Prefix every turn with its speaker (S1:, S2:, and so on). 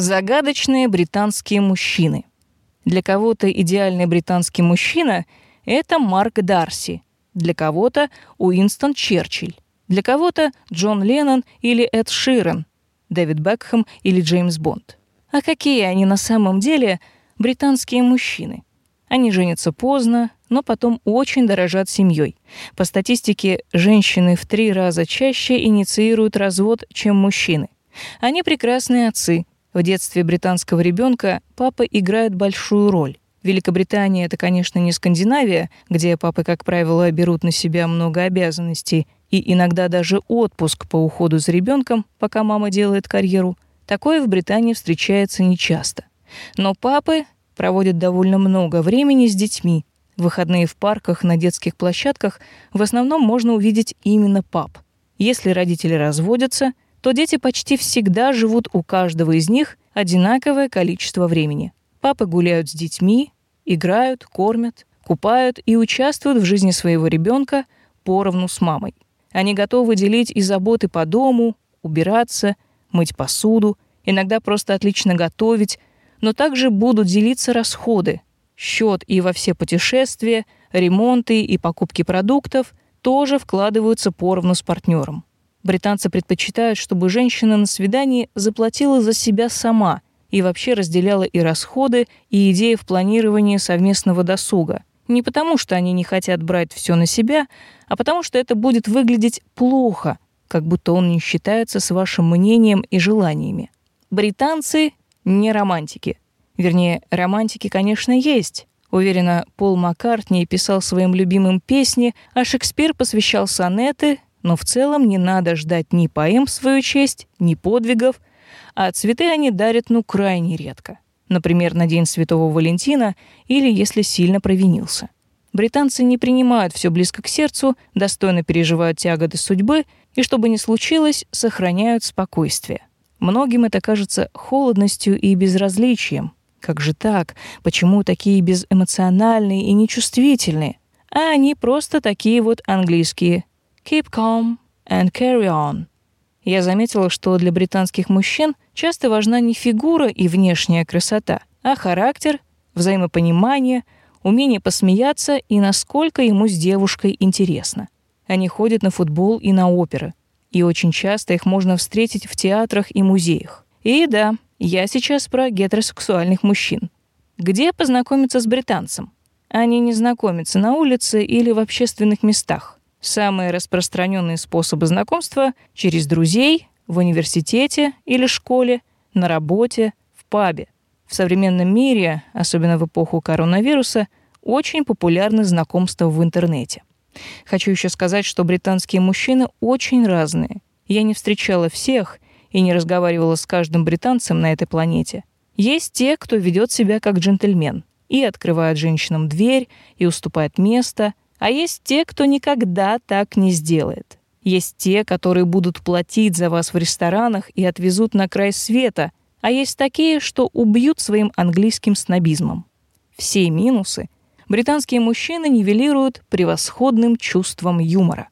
S1: Загадочные британские мужчины. Для кого-то идеальный британский мужчина — это Марк Дарси, для кого-то Уинстон Черчилль, для кого-то Джон Леннон или Эд Ширен, Дэвид Бекхэм или Джеймс Бонд. А какие они на самом деле британские мужчины? Они женятся поздно, но потом очень дорожат семьей. По статистике, женщины в три раза чаще инициируют развод, чем мужчины. Они прекрасные отцы, в детстве британского ребенка папа играет большую роль. Великобритания — это, конечно, не Скандинавия, где папы, как правило, берут на себя много обязанностей и иногда даже отпуск по уходу за ребенком, пока мама делает карьеру. Такое в Британии встречается нечасто. Но папы проводят довольно много времени с детьми. В выходные в парках, на детских площадках в основном можно увидеть именно пап. Если родители разводятся — то дети почти всегда живут у каждого из них одинаковое количество времени. Папы гуляют с детьми, играют, кормят, купают и участвуют в жизни своего ребенка поровну с мамой. Они готовы делить и заботы по дому, убираться, мыть посуду, иногда просто отлично готовить, но также будут делиться расходы. Счет и во все путешествия, ремонты и покупки продуктов тоже вкладываются поровну с партнером. Британцы предпочитают, чтобы женщина на свидании заплатила за себя сама и вообще разделяла и расходы, и идеи в планировании совместного досуга. Не потому, что они не хотят брать все на себя, а потому что это будет выглядеть плохо, как будто он не считается с вашим мнением и желаниями. Британцы не романтики. Вернее, романтики, конечно, есть. Уверена, Пол Маккартни писал своим любимым песни, а Шекспир посвящал сонеты, но в целом не надо ждать ни поэм в свою честь, ни подвигов, а цветы они дарят ну крайне редко. Например, на День Святого Валентина или если сильно провинился. Британцы не принимают все близко к сердцу, достойно переживают тяготы судьбы и, что бы ни случилось, сохраняют спокойствие. Многим это кажется холодностью и безразличием. Как же так? Почему такие безэмоциональные и нечувствительные? А они просто такие вот английские Keep calm and carry on. Я заметила, что для британских мужчин часто важна не фигура и внешняя красота, а характер, взаимопонимание, умение посмеяться и насколько ему с девушкой интересно. Они ходят на футбол и на оперы, и очень часто их можно встретить в театрах и музеях. И да, я сейчас про гетеросексуальных мужчин. Где познакомиться с британцем? Они не знакомятся на улице или в общественных местах. Самые распространенные способы знакомства — через друзей, в университете или школе, на работе, в пабе. В современном мире, особенно в эпоху коронавируса, очень популярны знакомства в интернете. Хочу еще сказать, что британские мужчины очень разные. Я не встречала всех и не разговаривала с каждым британцем на этой планете. Есть те, кто ведет себя как джентльмен и открывает женщинам дверь и уступает место, а есть те, кто никогда так не сделает. Есть те, которые будут платить за вас в ресторанах и отвезут на край света, а есть такие, что убьют своим английским снобизмом. Все минусы британские мужчины нивелируют превосходным чувством юмора.